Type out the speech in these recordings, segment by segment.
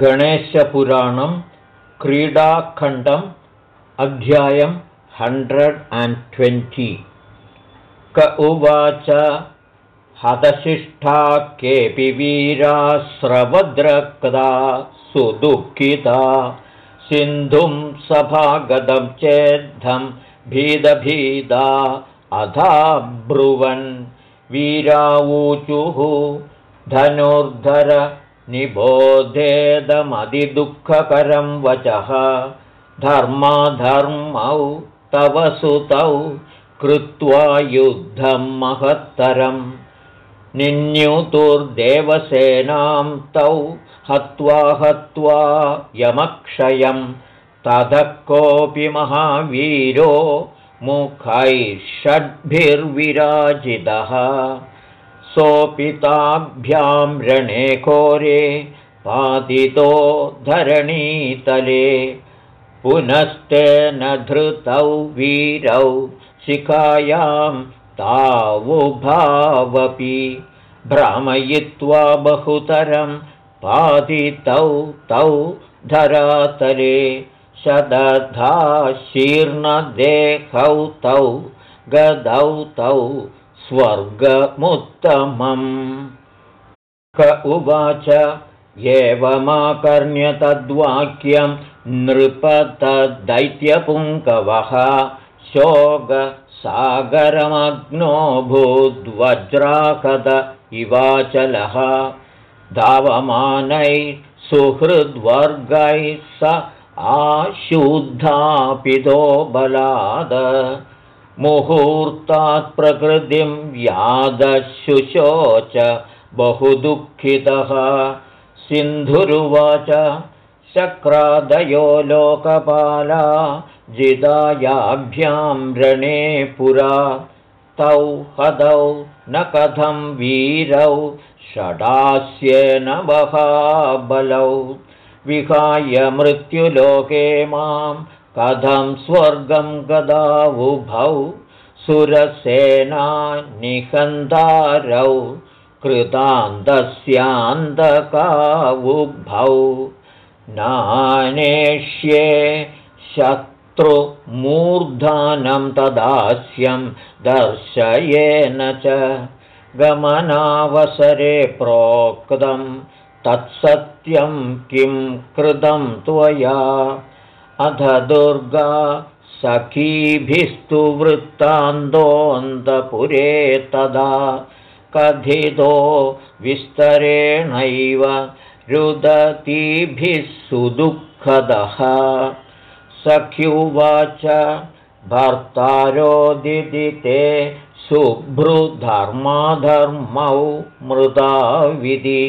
गणेशपुराणं क्रीडाखण्डम् अध्यायं hundred and twenty क उवाच हतशिष्ठा केऽपि वीरास्रवद्रक्ता सुदुःखिता। सिन्धुं सभागतं चेद्धं भीदभीदा अधाब्रुवन्। वीरावूचुः धनुर्धर निबोधेदमधिदुःखकरं वचः। धर्माधर्मौ तव सुतौ कृत्वा युद्धं महत्तरम् निन्युतुर्देवसेनां तौ हत्वा हत्वा यमक्षयं। ततः कोऽपि महावीरो मुखैः षड्भिर्विराजितः सोऽपिताभ्यां रणे कोरे पातितो धरणीतले। पुनस्तेन धृतौ वीरौ शिखायां तावुभावपि भ्रामयित्वा बहुतरं पातितौ तौ धरातले। शदधा शीर्णदेहौ तौ गदौ तौ स्वर्गमुत्तमम्। क उवाच एवमाकर्ण्य तद्वाक्यं नृपतदैत्यपुङ्कवः शोग सागरमग्नो भूद्वज्राकद इवाचलः धावमानैः सुहृद्वर्गैः स आशुद्धापितो बलाद मुहूर्तात् प्रकृतिं यादशुशोच बहुदुःखितः। सिन्धुरुवाच शक्रादयो लोकपाला जिदायाभ्यां रणे पुरा। तौ हदौ न कथं वीरौ षडास्येन बलौ विहाय मृत्युलोके मां कथं स्वर्गं गदावुभौ सुरसेना निहन्तारौ कृतान्तस्यान्तकावुभौ नानेष्ये शत् मूर्धानं तदास्यं दर्शयेन च गमनावसरे प्रोक्तं तत्सत्यं किं कृतं त्वया अथ दुर्गा सखीभिस्तु वृत्तान्तोऽन्तपुरे तदा कथितो विस्तरेणैव रुदतीभिः सुदुःखदः। सख्युवाच भर्तारोदिते शुभ्रुधर्माधर्मौ मृदाविधि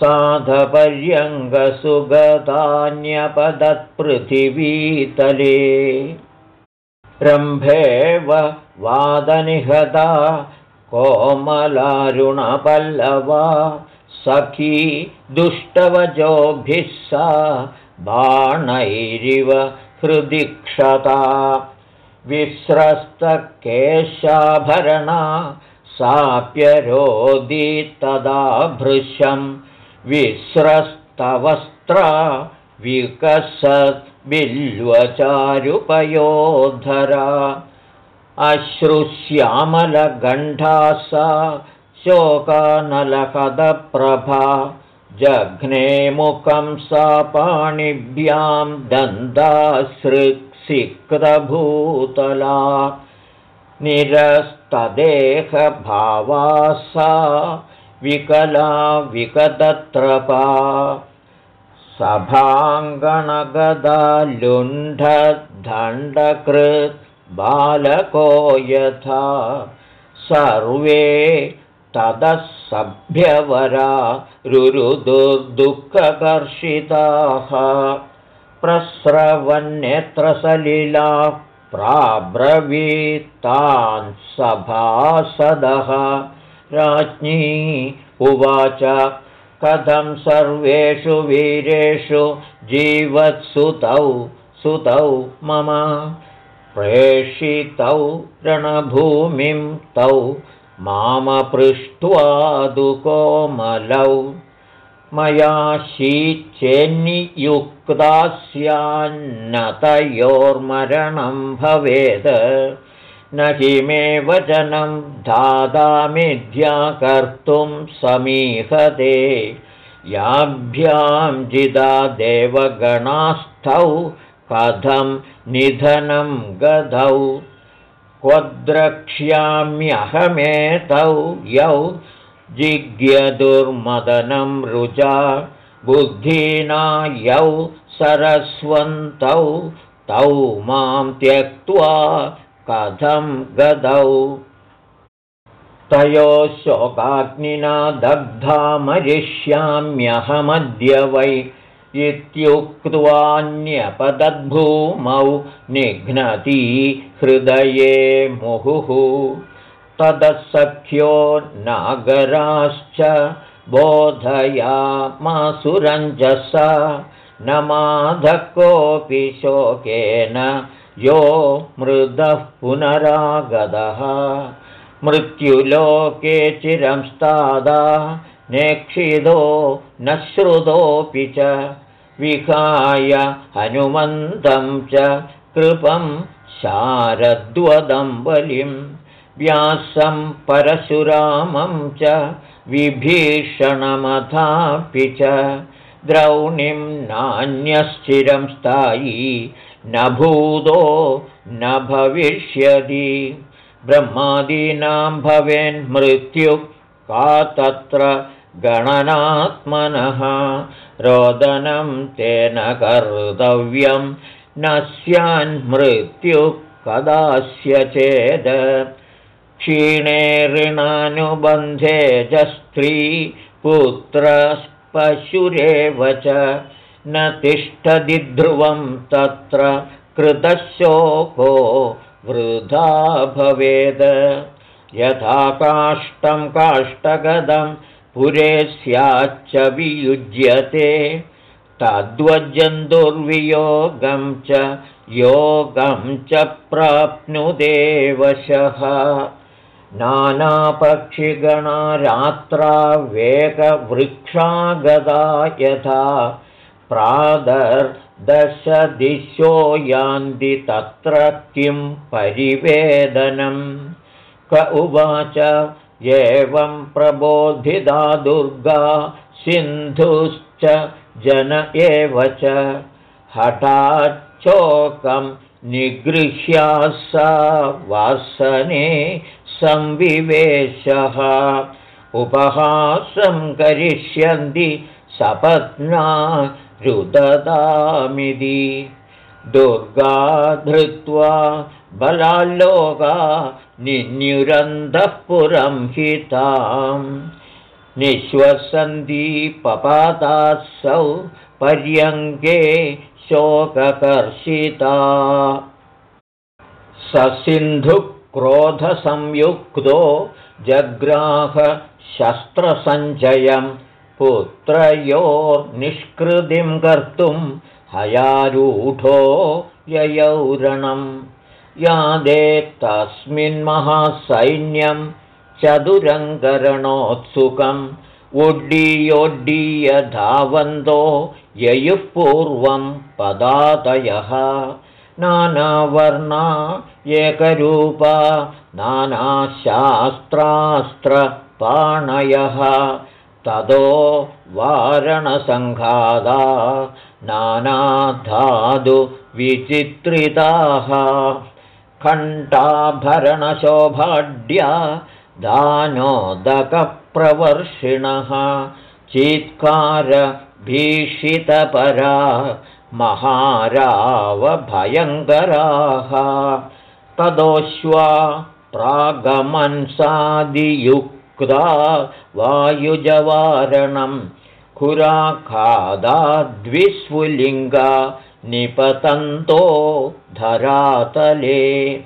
साधपर्यङ्गसुगतान्यपदत्पृथिवीतले। रम्भेव वादनिहता कोमलारुणपल्लवा सखी दुष्टवजोभिः सा बाणैरिव हृदि क्षता विस्रस्तकेशाभरणा साप्यरोदितदा भृशं विस्रस्तवस्त्रा विकसद्बिल्वचारुपयोधरा अश्रुश्यामलगण्ढा सा शोकानलहदप्रभा। जघ्नेमुखं सा पाणिभ्यां दन्दासृक्सिक्तभूतला निरस्तदेहभावा सा विकला विकतत्रपा सभाङ्गणगदालुण्ठदण्डकृत् बालको यथा। सर्वे ततः सभ्यवरा रुरुदुर्दुःखकर्षिताः प्रस्रवन्नेत्रसलिला प्राब्रवीत्तान् सभासदः राज्ञी उवाच कथं सर्वेषु वीरेषु जीवत्सुतौ सुतौ मम प्रेषितौ रणभूमिं तौ मामपृष्ट्वा दुकोमलौ। मया शीचेन्नियुक्ता स्यान्नतयोर्मरणं भवेत् न हि मे वचनं दादामिध्याकर्तुं समीहते। याभ्यां जिदा देवगणास्थौ कथं निधनं गधौ क्वद्रक्ष्याम्यहमेतौ यौ जिज्ञदुर्मदनं रुचा बुद्धिना यौ सरस्वन्तौ। तौ मां त्यक्त्वा कथं गदौ? तयोः शोकाग्निना दग्धा मरिष्याम्यहमद्य वै इत्युक्त्वान्यपदद्भूमौ निघ्नती हृदये मुहुः। तदसख्यो नागराश्च बोधयामासुरञ्जसा न माधः कोऽपि शोकेन यो मृदः पुनरागतः। मृत्युलोके चिरं स्तादा नेक्षिदो न श्रुतोऽपि च। विहाय हनुमन्तं च कृपं शारद्वदं बलिं व्यासं परशुरामं च विभीषणमथापि च द्रौणिं नान्यश्चिरं स्थायी न भूतो न भविष्यति। ब्रह्मादीनां भवेन्मृत्युः का तत्र गणनात्मनः? रोदनं तेन कर्तव्यं न स्यान्मृत्युः कदास्य चेद् क्षीणे ऋणानुबन्धे च स्त्री पुत्रपशुरेव च न तिष्ठति ध्रुवं तत्र कृतशोको वृथा भवेद्। यथा काष्ठं काष्ठगदं पुरे स्याच्च वियुज्यते। तद्वज्जन्तुर्वियोगं च योगं च प्राप्नुदेवशः नानापक्षिगणा रात्रा वेगवृक्षागदा यथा प्रादर्दशदिशो यान्ति तत्र किं परिवेदनं? क उवाच एवं प्रबोधिता दुर्गा सिन्धुश्च जन एव च। हठाच्चोकं निगृह्या सा वासने संविवेशः। उपहासं करिष्यन्ति सपत्ना रुददामिति दुर्गा धृत्वा बलाल्लोका निन्युरन्धः पुरं हिताम् निःश्वसन्ति पर्यङ्के शोककर्षिता ससिन्धुक्रोधसंयुक्तो जग्राहशस्त्रसञ्चयं पुत्रयोर्निष्कृतिं कर्तुं हयारूढो ययौरणम्। यादे तस्मिन्महासैन्यं चतुरङ्गरणोत्सुकम् उड्डीयोड्डीय धावन्तो ययुः पूर्वं पदातयः नानावर्णा एकरूपा नानाशास्त्रास्त्रपाणयः। ततो वारणसङ्घादा नानाधातुविचित्रिताः। कण्ठाभरणशोभाढ्या दानोदकप्रवर्षिणः। चीत्कारभीषितपरा महारावभयङ्कराः। तदोश्वा प्रागमन्सादियुक्ता वायुजवारणं खुराखादाद्विस्फुलिङ्गा निपतन्तो धरातले।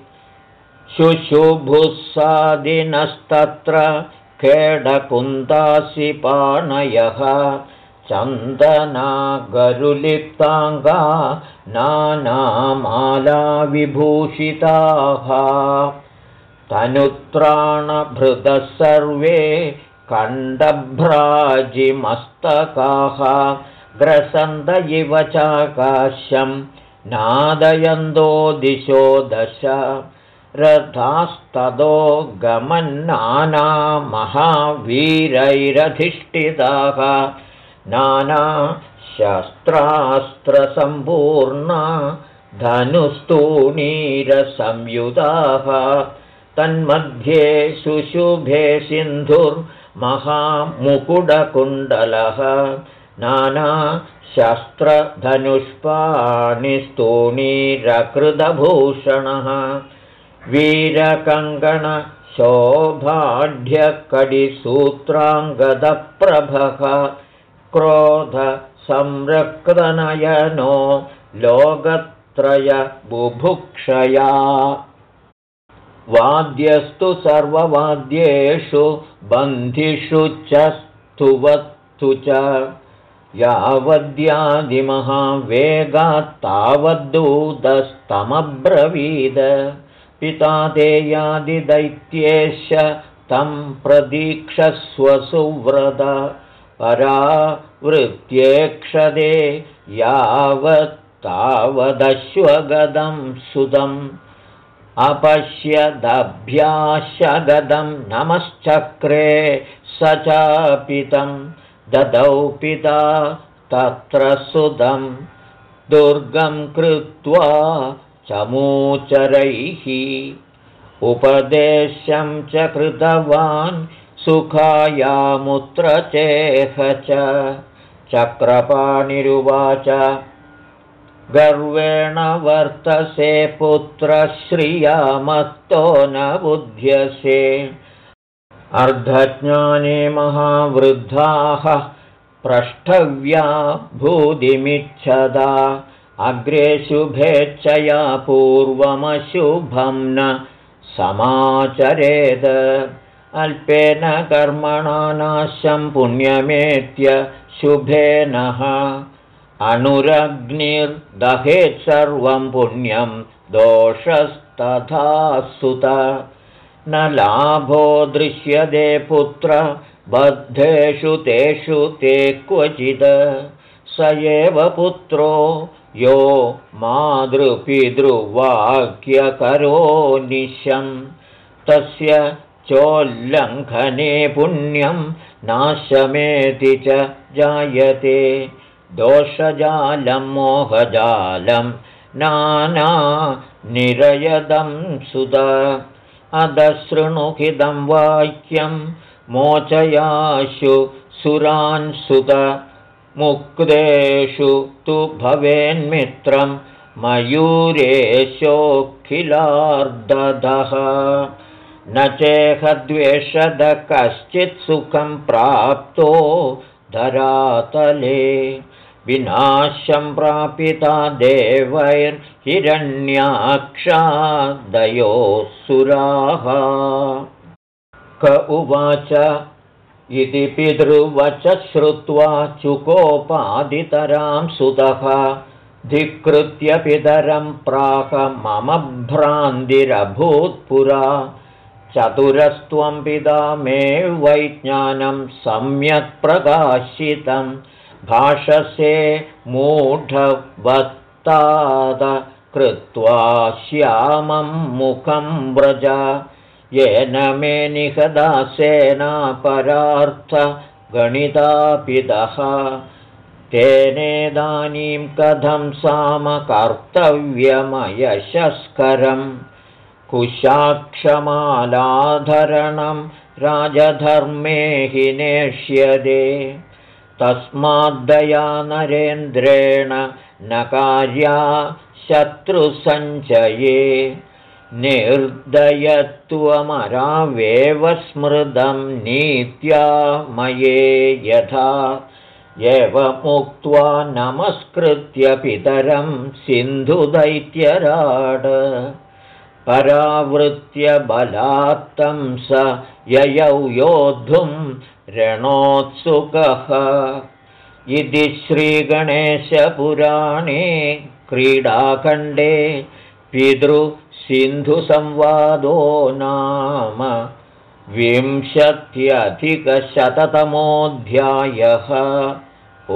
शुशुभुस्सादिनस्तत्र खेडकुन्दासिपाणयः चन्दनागरुलिप्ताङ्गा नानामालाविभूषिताः। तनुत्राणभृतः सर्वे कण्डभ्राजिमस्तकाः। ग्रसन्त इव चाकाश्यं नादयन्तो दिशो दश। रथास्ततो गमन्नाना महावीरैरधिष्ठिताः नानाशस्त्रास्त्रसम्पूर्णा धनुस्तूणीरसंयुताः तन्मध्ये शुशुभे सिन्धुर्महामुकुडकुण्डलः नानाशस्त्रधनुष्पाणिस्तूणीरकृतभूषणः वीरकङ्कणशोभाढ्यकडिसूत्राङ्गदप्रभः क्रोधसंरक्तनयनो लोकत्रयबुभुक्षया। वाद्यस्तु सर्ववाद्येषु बन्धिषु च स्तुवत्तु च। यावद्यादिमहावेगात्तावद्दूतस्तमब्रवीद। पिता ते यादिदैत्येश तं प्रदीक्षस्वसुव्रत परावृत्येक्षदे यावत्तावदश्वगदं सुतम् अपश्यदभ्याशगदं नमश्चक्रे स चापितं ददौ पिता तत्र सुदं दुर्गं कृत्वा चमूचरैः उपदेशं च कृतवान् सुखायामुत्र चेह च चक्रपाणिरुवाच। गर्वेण वर्तसे पुत्रश्रियामत्तो न बुध्यसे। अर्धज्ञाने महावृद्धाः प्रष्टव्या भूदिमिच्छदा। अग्रे शुभेच्छया पूर्वमशुभं न समाचरेद अल्पेन कर्मणा नाशं पुण्यमेत्य शुभेनः अनुरग्निर्दहेत् सर्वं पुण्यं दोषस्तथा सुत न लाभो दृश्यते पुत्र बद्धेषु तेषु ते क्वचिद। स एव पुत्रो यो मातृपितृवाक्यकरो निशं। तस्य चोल्लङ्घने पुण्यं नाशमेति च जायते। दोषजालं मोहजालं नाना निरयदं सुद अदशृणुखिदं वाक्यं मोचयाशु सुरान् सुत मुक्तेषु तु भवेन्मित्रं मयूरेशोऽखिलार्दधः न चेहद्वेषद कश्चित् सुखं प्राप्तो धरातले। विनाशं प्रापिता देवैर्हिरण्याक्षादयोः सुराः। क उवाच इति पितृवच श्रुत्वा चुकोपादितरां सुतः। धिकृत्य पितरं प्राह मम भ्रान्तिरभूत्पुरा चतुरस्त्वं पिता मे वैज्ञानं सम्यक् प्रकाशितं। भाषसे मूढवत्ताद कृत्वा श्यामं मुखं व्रज। येन मे निहदासेनापरार्थगणितापितः तेनेदानीं कथं सामकर्तव्यमयशस्करं कुशाक्षमालाधरणं राजधर्मे हि नेष्यते। तस्माद्दया नरेन्द्रेण न कार्या शत्रुसञ्चये। निर्दयत्वमरावेव स्मृतं नीत्या मये यथा। एवमुक्त्वा नमस्कृत्य पितरं सिन्धुदैत्यराड परावृत्य बलात्तं स ययौ योद्धुं रणोत्सुकः। इति श्रीगणेशपुराणे क्रीडाखण्डे पितृसिन्धुसंवादो नाम विंशत्यधिकशततमोऽध्यायः। ओ